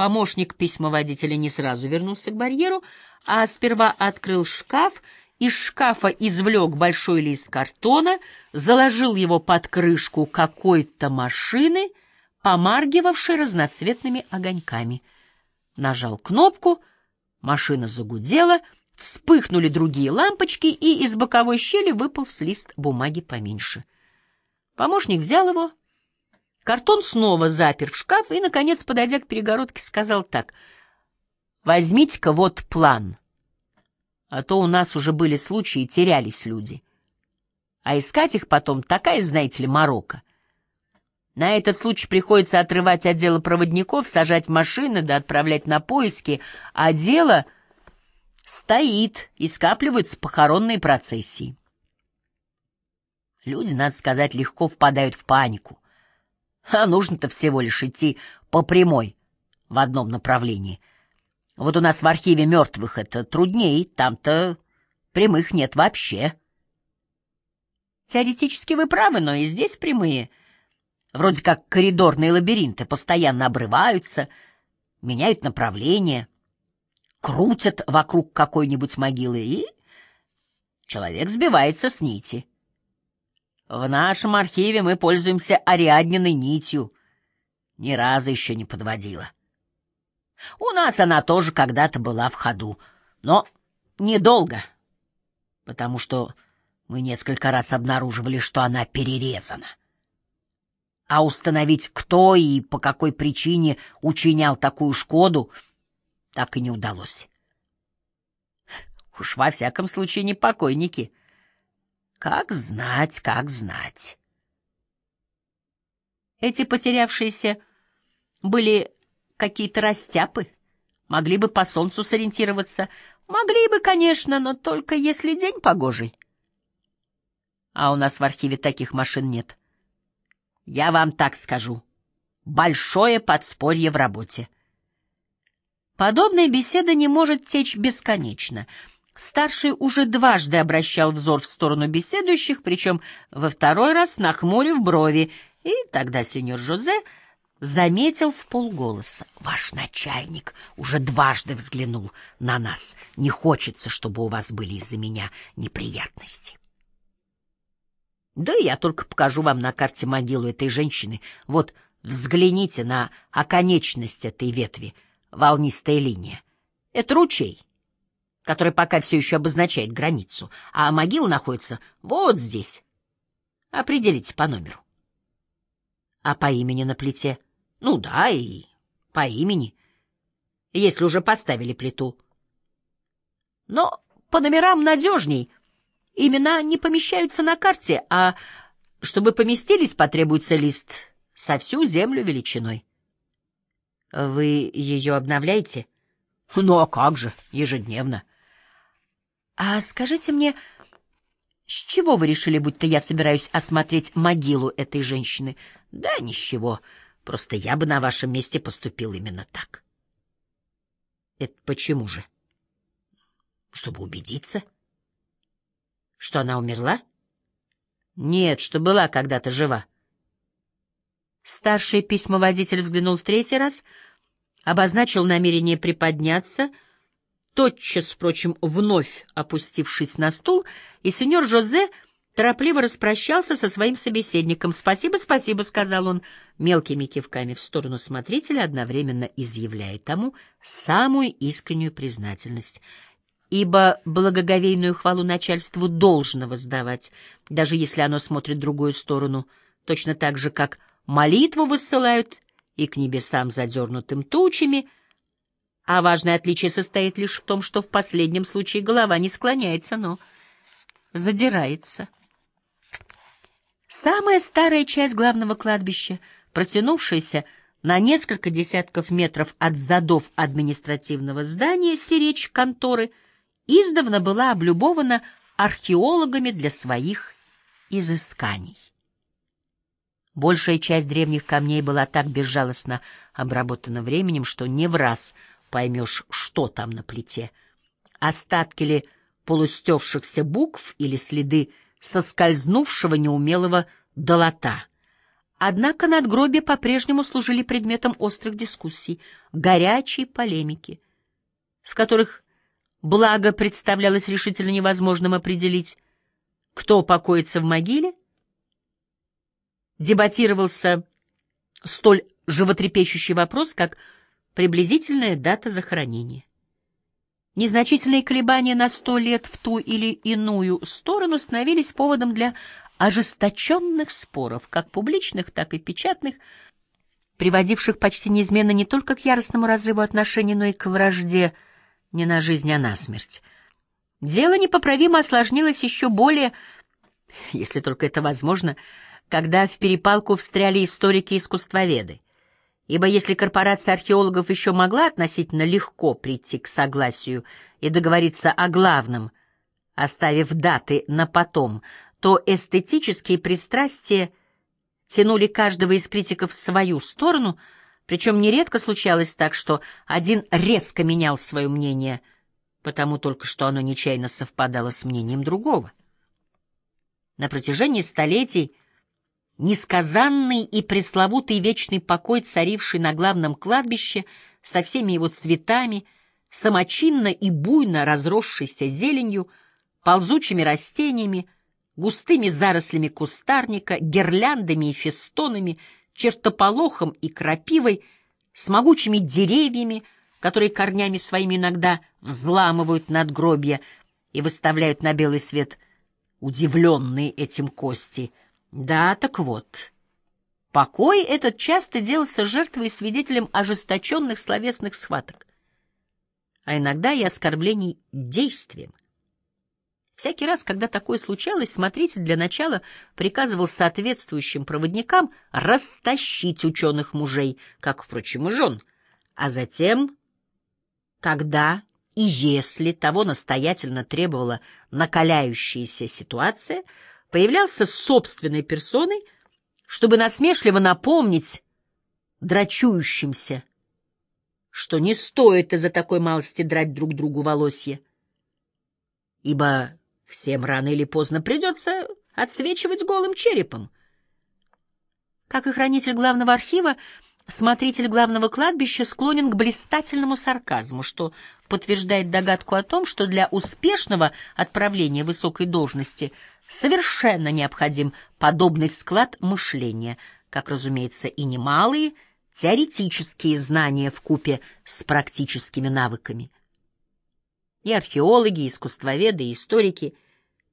Помощник письмоводителя не сразу вернулся к барьеру, а сперва открыл шкаф, из шкафа извлек большой лист картона, заложил его под крышку какой-то машины, помаргивавшей разноцветными огоньками. Нажал кнопку, машина загудела, вспыхнули другие лампочки, и из боковой щели выполз лист бумаги поменьше. Помощник взял его, картон снова запер в шкаф и, наконец, подойдя к перегородке, сказал так. «Возьмите-ка вот план, а то у нас уже были случаи, терялись люди. А искать их потом такая, знаете ли, морока. На этот случай приходится отрывать отделы проводников, сажать машины да отправлять на поиски, а дело стоит и скапливаются похоронные процессии. Люди, надо сказать, легко впадают в панику. А нужно-то всего лишь идти по прямой в одном направлении. Вот у нас в архиве мертвых это трудней, там-то прямых нет вообще. Теоретически вы правы, но и здесь прямые. Вроде как коридорные лабиринты постоянно обрываются, меняют направление, крутят вокруг какой-нибудь могилы, и человек сбивается с нити. В нашем архиве мы пользуемся Ариадниной нитью. Ни разу еще не подводила. У нас она тоже когда-то была в ходу, но недолго, потому что мы несколько раз обнаруживали, что она перерезана. А установить, кто и по какой причине учинял такую шкоду, так и не удалось. Уж во всяком случае не покойники — как знать, как знать. Эти потерявшиеся были какие-то растяпы, могли бы по солнцу сориентироваться. Могли бы, конечно, но только если день погожий. А у нас в архиве таких машин нет. Я вам так скажу. Большое подспорье в работе. Подобная беседа не может течь бесконечно — Старший уже дважды обращал взор в сторону беседующих, причем во второй раз нахмурив брови, и тогда сеньор Жозе заметил в полголоса. «Ваш начальник уже дважды взглянул на нас. Не хочется, чтобы у вас были из-за меня неприятности». «Да я только покажу вам на карте могилу этой женщины. Вот, взгляните на оконечность этой ветви, волнистая линия. Это ручей» который пока все еще обозначает границу, а могила находится вот здесь. Определите по номеру. А по имени на плите? Ну да, и по имени, если уже поставили плиту. Но по номерам надежней. Имена не помещаются на карте, а чтобы поместились, потребуется лист со всю землю величиной. Вы ее обновляете? Ну а как же, ежедневно. «А скажите мне, с чего вы решили, будто я собираюсь осмотреть могилу этой женщины?» «Да ничего, просто я бы на вашем месте поступил именно так». «Это почему же?» «Чтобы убедиться». «Что она умерла?» «Нет, что была когда-то жива». Старший письмоводитель взглянул в третий раз, обозначил намерение приподняться — тотчас, впрочем, вновь опустившись на стул, и сеньор Жозе торопливо распрощался со своим собеседником. «Спасибо, спасибо», — сказал он, мелкими кивками в сторону смотрителя, одновременно изъявляя тому самую искреннюю признательность. Ибо благоговейную хвалу начальству должно воздавать, даже если оно смотрит в другую сторону, точно так же, как молитву высылают и к небесам задернутым тучами — а важное отличие состоит лишь в том, что в последнем случае голова не склоняется, но задирается. Самая старая часть главного кладбища, протянувшаяся на несколько десятков метров от задов административного здания сиречь конторы, издавна была облюбована археологами для своих изысканий. Большая часть древних камней была так безжалостно обработана временем, что не в раз — поймешь, что там на плите. Остатки ли полустевшихся букв или следы соскользнувшего неумелого долота. Однако надгробия по-прежнему служили предметом острых дискуссий, горячей полемики, в которых благо представлялось решительно невозможным определить, кто покоится в могиле, дебатировался столь животрепещущий вопрос, как приблизительная дата захоронения. Незначительные колебания на сто лет в ту или иную сторону становились поводом для ожесточенных споров, как публичных, так и печатных, приводивших почти неизменно не только к яростному разрыву отношений, но и к вражде не на жизнь, а на смерть. Дело непоправимо осложнилось еще более, если только это возможно, когда в перепалку встряли историки-искусствоведы. Ибо если корпорация археологов еще могла относительно легко прийти к согласию и договориться о главном, оставив даты на потом, то эстетические пристрастия тянули каждого из критиков в свою сторону, причем нередко случалось так, что один резко менял свое мнение, потому только что оно нечаянно совпадало с мнением другого. На протяжении столетий несказанный и пресловутый вечный покой, царивший на главном кладбище со всеми его цветами, самочинно и буйно разросшейся зеленью, ползучими растениями, густыми зарослями кустарника, гирляндами и фестонами, чертополохом и крапивой, с могучими деревьями, которые корнями своими иногда взламывают надгробья и выставляют на белый свет удивленные этим кости. Да, так вот. Покой этот часто делался жертвой и свидетелем ожесточенных словесных схваток, а иногда и оскорблений действием. Всякий раз, когда такое случалось, смотритель для начала приказывал соответствующим проводникам растащить ученых мужей, как, впрочем, и жен, а затем, когда и если того настоятельно требовала накаляющаяся ситуация, появлялся с собственной персоной, чтобы насмешливо напомнить драчующимся, что не стоит из-за такой малости драть друг другу волосья, ибо Всем рано или поздно придется отсвечивать голым черепом. Как и хранитель главного архива, смотритель главного кладбища склонен к блистательному сарказму, что подтверждает догадку о том, что для успешного отправления высокой должности совершенно необходим подобный склад мышления, как, разумеется, и немалые теоретические знания в купе с практическими навыками. И археологи, и искусствоведы, и историки,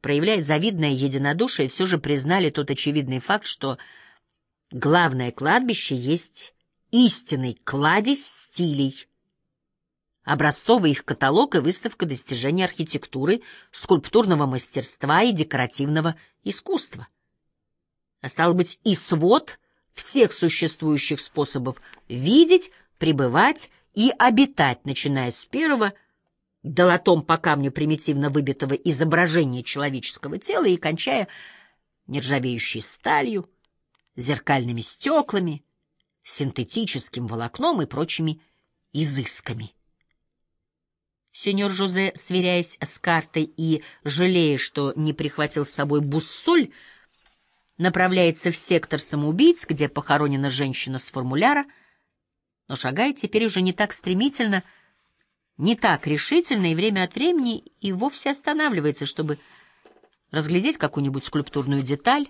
проявляя завидное единодушие, все же признали тот очевидный факт, что главное кладбище есть истинный кладезь стилей, образцовый их каталог и выставка достижений архитектуры, скульптурного мастерства и декоративного искусства. А стало быть, и свод всех существующих способов видеть, пребывать и обитать, начиная с первого – долотом по камню примитивно выбитого изображения человеческого тела и кончая нержавеющей сталью, зеркальными стеклами, синтетическим волокном и прочими изысками. Сеньор Жозе, сверяясь с картой и жалея, что не прихватил с собой буссоль, направляется в сектор самоубийц, где похоронена женщина с формуляра, но шагает теперь уже не так стремительно — не так решительно и время от времени и вовсе останавливается, чтобы разглядеть какую-нибудь скульптурную деталь,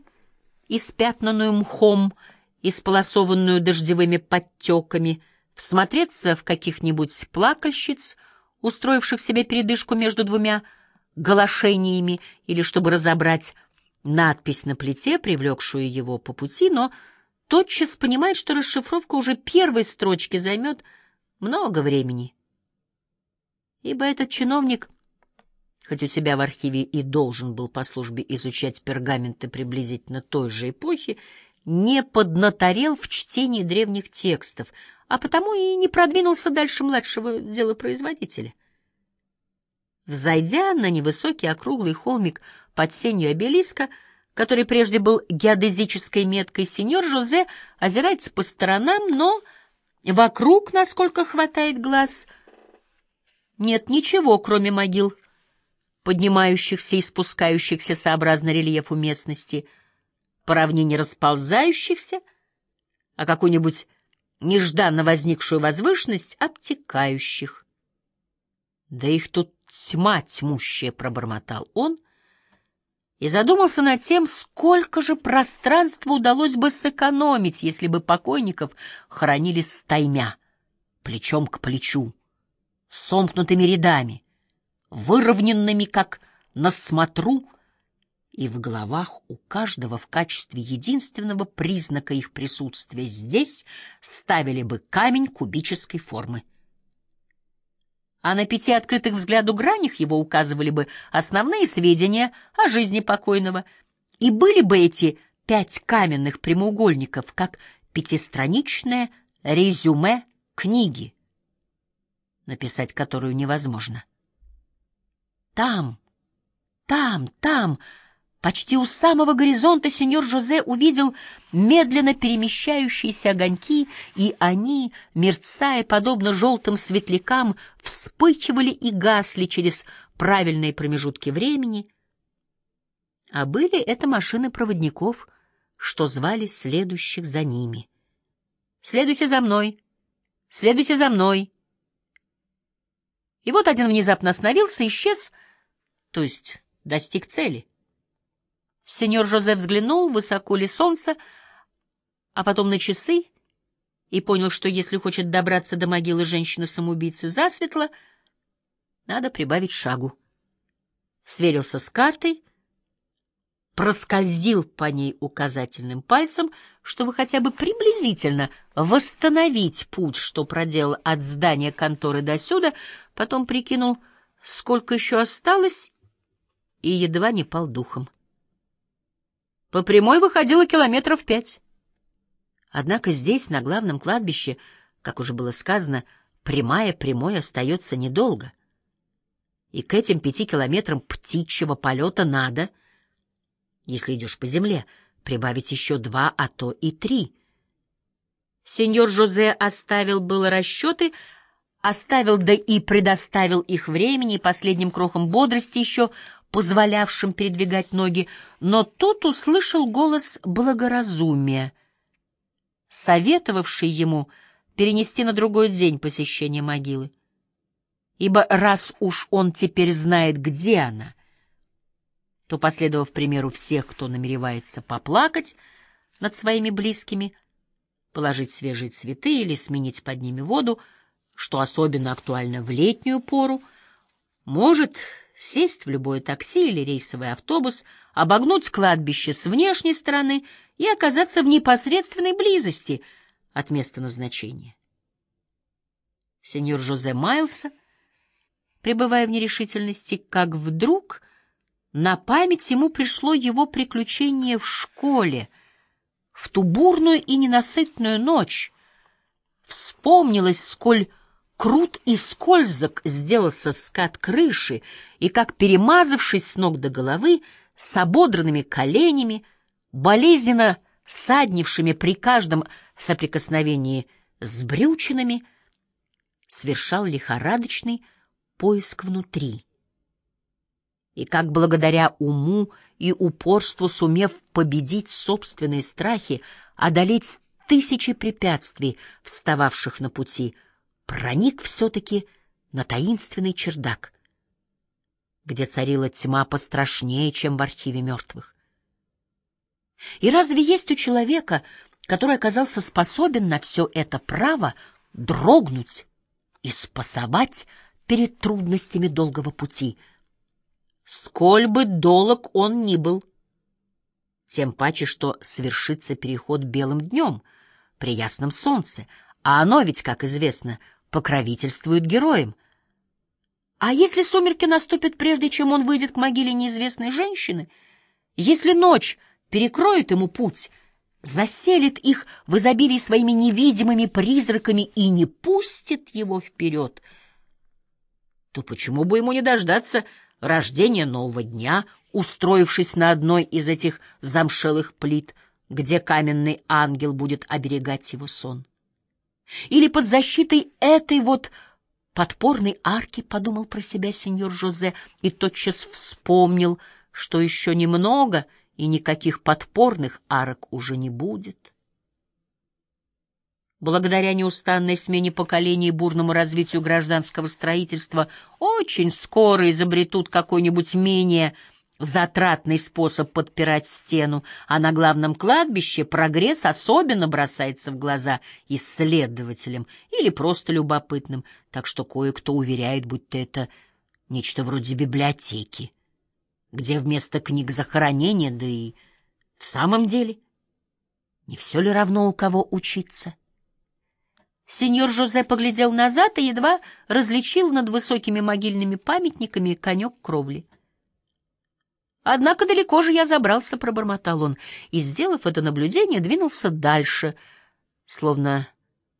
испятнанную мхом, исполосованную дождевыми подтеками, всмотреться в каких-нибудь плакальщиц, устроивших себе передышку между двумя галошениями, или чтобы разобрать надпись на плите, привлекшую его по пути, но тотчас понимает, что расшифровка уже первой строчки займет много времени. Ибо этот чиновник, хоть у себя в архиве и должен был по службе изучать пергаменты приблизительно той же эпохи, не поднаторел в чтении древних текстов, а потому и не продвинулся дальше младшего делопроизводителя. Взойдя на невысокий округлый холмик под сенью обелиска, который прежде был геодезической меткой, сеньор Жозе озирается по сторонам, но вокруг, насколько хватает глаз, — нет ничего, кроме могил, поднимающихся и спускающихся сообразно рельефу местности, по равнине расползающихся, а какую-нибудь нежданно возникшую возвышенность обтекающих. Да их тут тьма тьмущая, — пробормотал он, и задумался над тем, сколько же пространства удалось бы сэкономить, если бы покойников хоронили стаймя, плечом к плечу, сомкнутыми рядами, выровненными, как на смотру, и в головах у каждого в качестве единственного признака их присутствия здесь ставили бы камень кубической формы а на пяти открытых взгляду гранях его указывали бы основные сведения о жизни покойного, и были бы эти пять каменных прямоугольников как пятистраничное резюме книги, написать которую невозможно. Там, там, там Почти у самого горизонта сеньор Жозе увидел медленно перемещающиеся огоньки, и они, мерцая подобно желтым светлякам, вспыхивали и гасли через правильные промежутки времени. А были это машины проводников, что звали следующих за ними. «Следуйте за мной! Следуйте за мной!» И вот один внезапно остановился, исчез, то есть достиг цели. Сеньор Жозе взглянул, высоко ли солнце, а потом на часы и понял, что если хочет добраться до могилы женщины-самоубийцы засветло, надо прибавить шагу. Сверился с картой, проскользил по ней указательным пальцем, чтобы хотя бы приблизительно восстановить путь, что проделал от здания конторы до сюда, потом прикинул, сколько еще осталось, и едва не пал духом. По прямой выходило километров пять. Однако здесь, на главном кладбище, как уже было сказано, прямая прямой остается недолго. И к этим пяти километрам птичьего полета надо, если идешь по земле, прибавить еще два, а то и три. Сеньор Жозе оставил было расчеты, оставил да и предоставил их времени и последним крохом бодрости еще позволявшим передвигать ноги, но тут услышал голос благоразумия, советовавший ему перенести на другой день посещение могилы. Ибо раз уж он теперь знает, где она, то, последовав примеру всех, кто намеревается поплакать над своими близкими, положить свежие цветы или сменить под ними воду, что особенно актуально в летнюю пору, может сесть в любое такси или рейсовый автобус, обогнуть кладбище с внешней стороны и оказаться в непосредственной близости от места назначения. Сеньор Жозе Майлса, пребывая в нерешительности, как вдруг на память ему пришло его приключение в школе, в ту бурную и ненасытную ночь. Вспомнилось, сколь Крут и скользок сделался скат крыши, и как, перемазавшись с ног до головы, с ободранными коленями, болезненно саднившими при каждом соприкосновении с брючинами, совершал лихорадочный поиск внутри. И как благодаря уму и упорству, сумев победить собственные страхи, одолеть тысячи препятствий, встававших на пути — проник все-таки на таинственный чердак, где царила тьма пострашнее, чем в архиве мертвых. И разве есть у человека, который оказался способен на все это право, дрогнуть и спасовать перед трудностями долгого пути, сколь бы долг он ни был, тем паче, что свершится переход белым днем при ясном солнце, а оно ведь, как известно, — покровительствует героям. А если сумерки наступят прежде, чем он выйдет к могиле неизвестной женщины, если ночь перекроет ему путь, заселит их в изобилии своими невидимыми призраками и не пустит его вперед, то почему бы ему не дождаться рождения нового дня, устроившись на одной из этих замшелых плит, где каменный ангел будет оберегать его сон? Или под защитой этой вот подпорной арки, подумал про себя сеньор Жозе и тотчас вспомнил, что еще немного и никаких подпорных арок уже не будет. благодаря неустанной смене поколений и бурному развитию гражданского строительства, очень скоро изобретут какой-нибудь менее затратный способ подпирать стену, а на главном кладбище прогресс особенно бросается в глаза исследователям или просто любопытным, так что кое-кто уверяет, будто это нечто вроде библиотеки, где вместо книг захоронения, да и в самом деле не все ли равно у кого учиться? Сеньор Жозе поглядел назад и едва различил над высокими могильными памятниками конек кровли. Однако далеко же я забрался, — пробормотал он, и, сделав это наблюдение, двинулся дальше, словно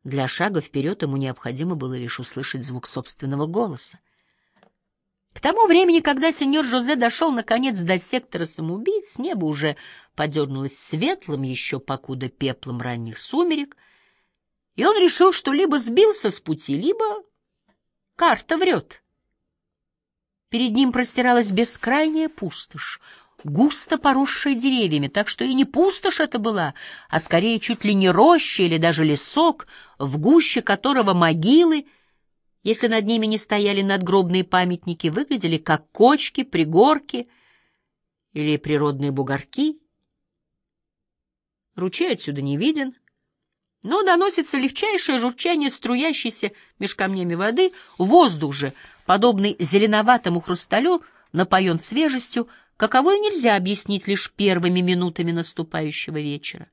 для шага вперед ему необходимо было лишь услышать звук собственного голоса. К тому времени, когда сеньор Жозе дошел, наконец, до сектора самоубийц, небо уже подернулось светлым, еще покуда пеплом ранних сумерек, и он решил, что либо сбился с пути, либо карта врет. Перед ним простиралась бескрайняя пустошь, густо поросшая деревьями, так что и не пустошь это была, а скорее чуть ли не роща или даже лесок, в гуще которого могилы, если над ними не стояли надгробные памятники, выглядели как кочки, пригорки или природные бугорки. Ручей отсюда не виден, но доносится легчайшее журчание струящейся меж камнями воды, воздух же — подобный зеленоватому хрусталю, напоен свежестью, каковой нельзя объяснить лишь первыми минутами наступающего вечера.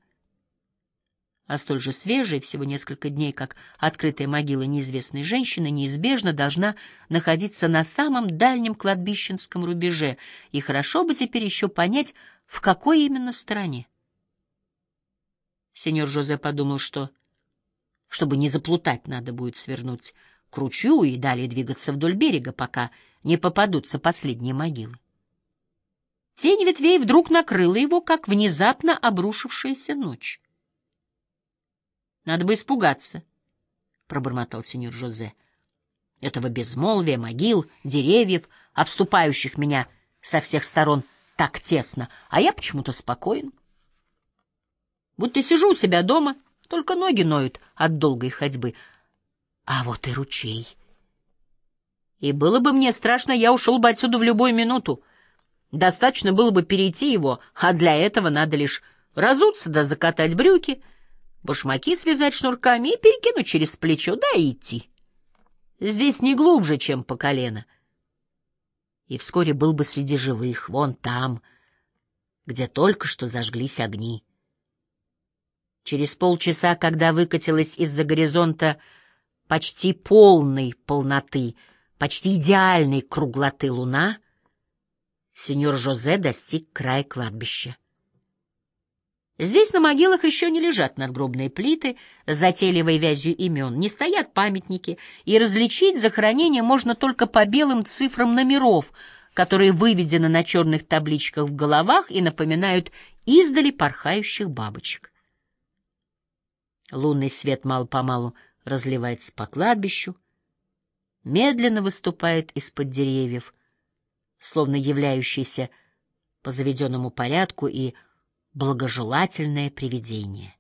А столь же свежая, всего несколько дней, как открытая могила неизвестной женщины, неизбежно должна находиться на самом дальнем кладбищенском рубеже, и хорошо бы теперь еще понять, в какой именно стороне. Сеньор Жозе подумал, что, чтобы не заплутать, надо будет свернуть к ручью и далее двигаться вдоль берега, пока не попадутся последние могилы. Тень ветвей вдруг накрыла его, как внезапно обрушившаяся ночь. «Надо бы испугаться», — пробормотал сеньор Жозе. «Этого безмолвия, могил, деревьев, обступающих меня со всех сторон так тесно, а я почему-то спокоен. Будто сижу у себя дома, только ноги ноют от долгой ходьбы, а вот и ручей. И было бы мне страшно, я ушел бы отсюда в любую минуту. Достаточно было бы перейти его, а для этого надо лишь разуться да закатать брюки, башмаки связать шнурками и перекинуть через плечо, да и идти. Здесь не глубже, чем по колено. И вскоре был бы среди живых, вон там, где только что зажглись огни. Через полчаса, когда выкатилась из-за горизонта почти полной полноты, почти идеальной круглоты луна, сеньор Жозе достиг края кладбища. Здесь на могилах еще не лежат надгробные плиты с затейливой вязью имен, не стоят памятники, и различить захоронение можно только по белым цифрам номеров, которые выведены на черных табличках в головах и напоминают издали порхающих бабочек. Лунный свет мало-помалу разливается по кладбищу, медленно выступает из-под деревьев, словно являющийся по заведенному порядку и благожелательное привидение.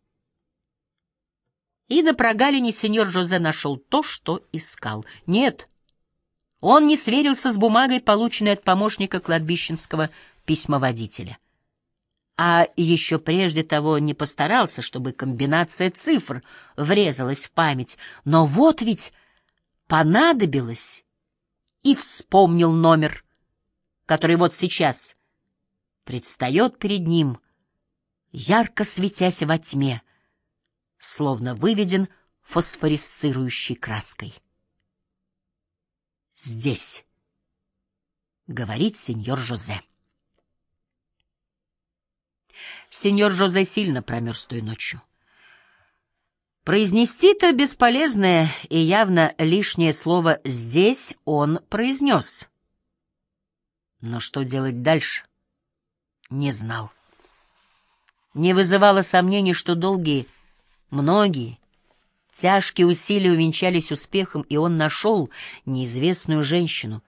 И на прогалине сеньор Жозе нашел то, что искал. Нет, он не сверился с бумагой, полученной от помощника кладбищенского письмоводителя а еще прежде того не постарался, чтобы комбинация цифр врезалась в память. Но вот ведь понадобилось, и вспомнил номер, который вот сейчас предстает перед ним, ярко светясь во тьме, словно выведен фосфорисцирующей краской. «Здесь», — говорит сеньор Жозе. Сеньор Жозе сильно промерз той ночью. Произнести-то бесполезное и явно лишнее слово «здесь» он произнес. Но что делать дальше? Не знал. Не вызывало сомнений, что долгие, многие, тяжкие усилия увенчались успехом, и он нашел неизвестную женщину,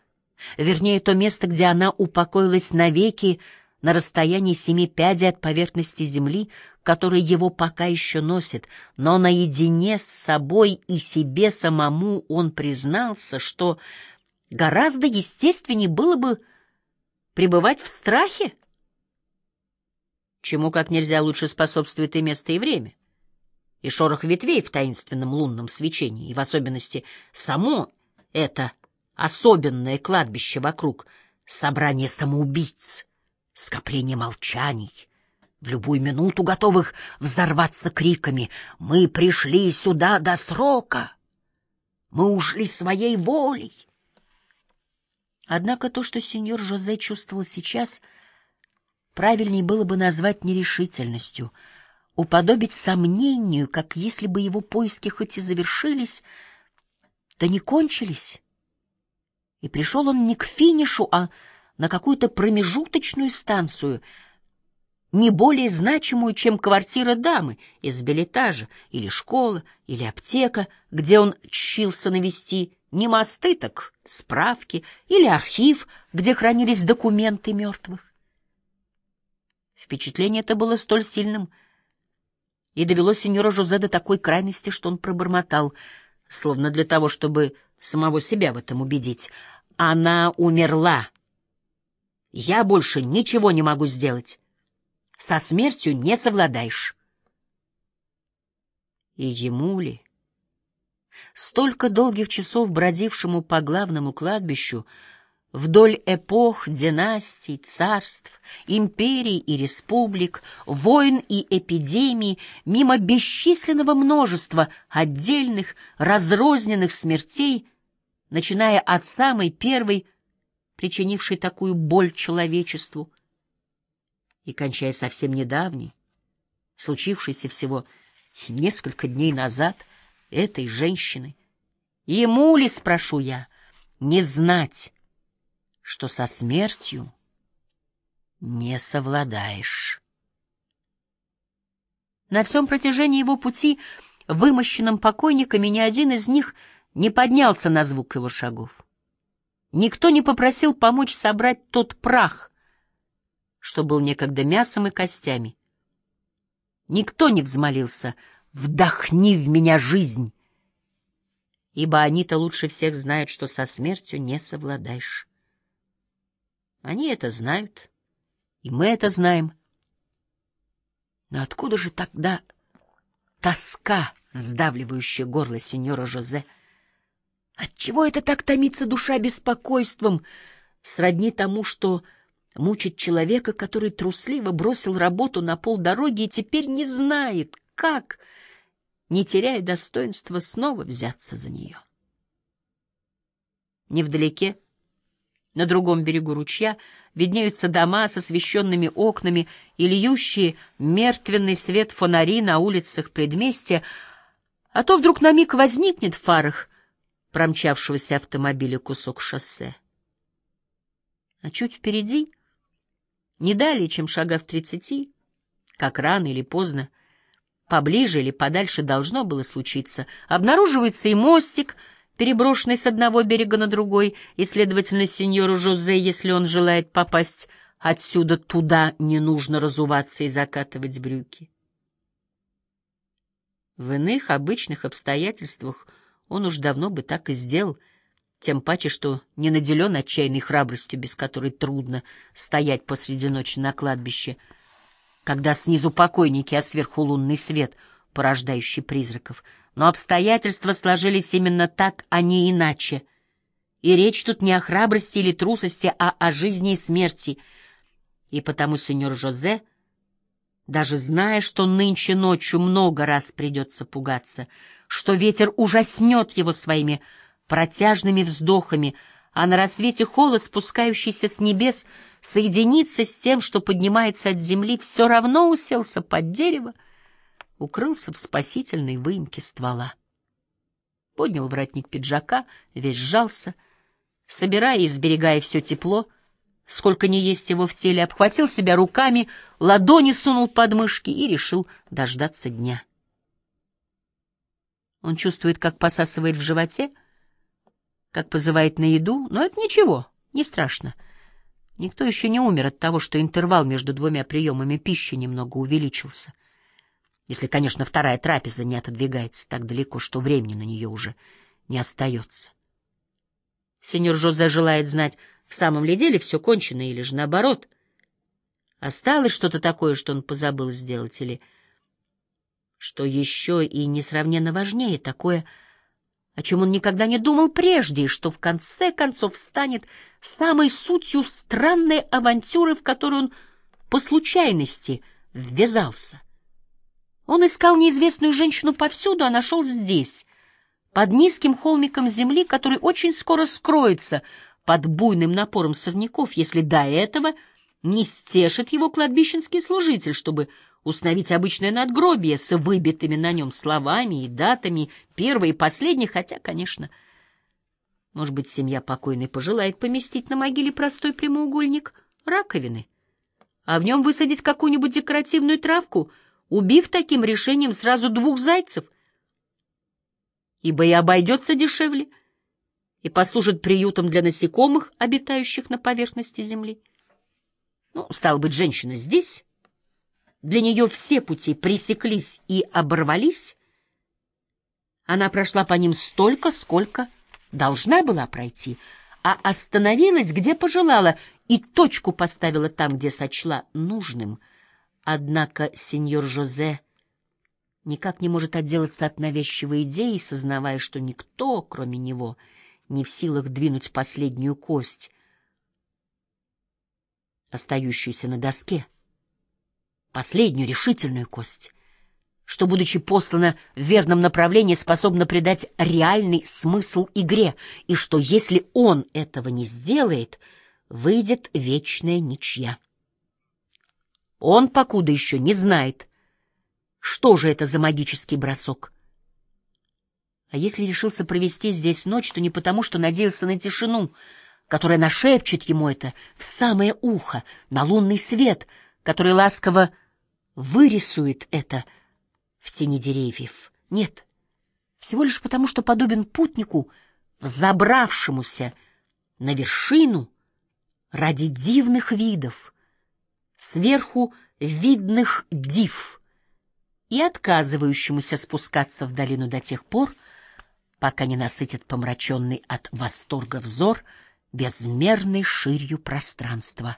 вернее, то место, где она упокоилась навеки, на расстоянии семи пядей от поверхности земли, который его пока еще носит, но наедине с собой и себе самому он признался, что гораздо естественнее было бы пребывать в страхе, чему как нельзя лучше способствует и место, и время, и шорох ветвей в таинственном лунном свечении, и в особенности само это особенное кладбище вокруг, собрание самоубийц, скопление молчаний, в любую минуту готовых взорваться криками «Мы пришли сюда до срока! Мы ушли своей волей!» Однако то, что сеньор Жозе чувствовал сейчас, правильнее было бы назвать нерешительностью, уподобить сомнению, как если бы его поиски хоть и завершились, да не кончились. И пришел он не к финишу, а на какую-то промежуточную станцию, не более значимую, чем квартира дамы из билетажа, или школа, или аптека, где он чился навести не мосты, так справки, или архив, где хранились документы мертвых. Впечатление это было столь сильным и довело сеньора Жозе до такой крайности, что он пробормотал, словно для того, чтобы самого себя в этом убедить. Она умерла. Я больше ничего не могу сделать. Со смертью не совладаешь. И ему ли? Столько долгих часов бродившему по главному кладбищу, вдоль эпох, династий, царств, империй и республик, войн и эпидемий, мимо бесчисленного множества отдельных, разрозненных смертей, начиная от самой первой, причинившей такую боль человечеству, и кончая совсем недавней, случившейся всего несколько дней назад, этой женщины. Ему ли, спрошу я, не знать, что со смертью не совладаешь? На всем протяжении его пути, вымощенным покойниками, ни один из них не поднялся на звук его шагов. Никто не попросил помочь собрать тот прах, что был некогда мясом и костями. Никто не взмолился «Вдохни в меня жизнь!» Ибо они-то лучше всех знают, что со смертью не совладаешь. Они это знают, и мы это знаем. Но откуда же тогда тоска, сдавливающая горло сеньора Жозе? Отчего это так томится душа беспокойством, сродни тому, что мучить человека, который трусливо бросил работу на полдороги и теперь не знает, как, не теряя достоинства, снова взяться за нее. Невдалеке, на другом берегу ручья, виднеются дома с освещенными окнами и льющие мертвенный свет фонари на улицах предместья, а то вдруг на миг возникнет в фарах промчавшегося автомобиля кусок шоссе. А чуть впереди — не далее, чем шага в тридцати, как рано или поздно, поближе или подальше должно было случиться, обнаруживается и мостик, переброшенный с одного берега на другой, и, следовательно, сеньору Жозе, если он желает попасть отсюда туда, не нужно разуваться и закатывать брюки. В иных обычных обстоятельствах он уж давно бы так и сделал — тем паче, что не наделен отчаянной храбростью, без которой трудно стоять посреди ночи на кладбище, когда снизу покойники, а сверху лунный свет, порождающий призраков. Но обстоятельства сложились именно так, а не иначе. И речь тут не о храбрости или трусости, а о жизни и смерти. И потому сеньор Жозе, даже зная, что нынче ночью много раз придется пугаться, что ветер ужаснет его своими протяжными вздохами, а на рассвете холод, спускающийся с небес, соединится с тем, что поднимается от земли, все равно уселся под дерево, укрылся в спасительной выемке ствола. Поднял воротник пиджака, весь сжался, собирая и сберегая все тепло, сколько не есть его в теле, обхватил себя руками, ладони сунул под мышки и решил дождаться дня. Он чувствует, как посасывает в животе, как позывает на еду, но это ничего, не страшно. Никто еще не умер от того, что интервал между двумя приемами пищи немного увеличился. Если, конечно, вторая трапеза не отодвигается так далеко, что времени на нее уже не остается. Сеньор Жозе желает знать, в самом ли деле все кончено или же наоборот. Осталось что-то такое, что он позабыл сделать, или что еще и несравненно важнее, такое, о чем он никогда не думал прежде, и что в конце концов станет самой сутью странной авантюры, в которую он по случайности ввязался. Он искал неизвестную женщину повсюду, а нашел здесь, под низким холмиком земли, который очень скоро скроется под буйным напором сорняков, если до этого не стешит его кладбищенский служитель, чтобы установить обычное надгробие с выбитыми на нем словами и датами первой и последней, хотя, конечно, может быть, семья покойной пожелает поместить на могиле простой прямоугольник раковины, а в нем высадить какую-нибудь декоративную травку, убив таким решением сразу двух зайцев, ибо и обойдется дешевле, и послужит приютом для насекомых, обитающих на поверхности земли. Ну, стало быть, женщина здесь, для нее все пути пресеклись и оборвались, она прошла по ним столько, сколько должна была пройти, а остановилась, где пожелала, и точку поставила там, где сочла нужным. Однако сеньор Жозе никак не может отделаться от навязчивой идеи, сознавая, что никто, кроме него, не в силах двинуть последнюю кость, остающуюся на доске последнюю решительную кость, что, будучи послана в верном направлении, способна придать реальный смысл игре, и что, если он этого не сделает, выйдет вечная ничья. Он покуда еще не знает, что же это за магический бросок. А если решился провести здесь ночь, то не потому, что надеялся на тишину, которая нашепчет ему это в самое ухо, на лунный свет, который ласково вырисует это в тени деревьев. Нет, всего лишь потому, что подобен путнику, взобравшемуся на вершину ради дивных видов, сверху видных див и отказывающемуся спускаться в долину до тех пор, пока не насытит помраченный от восторга взор безмерной ширью пространства.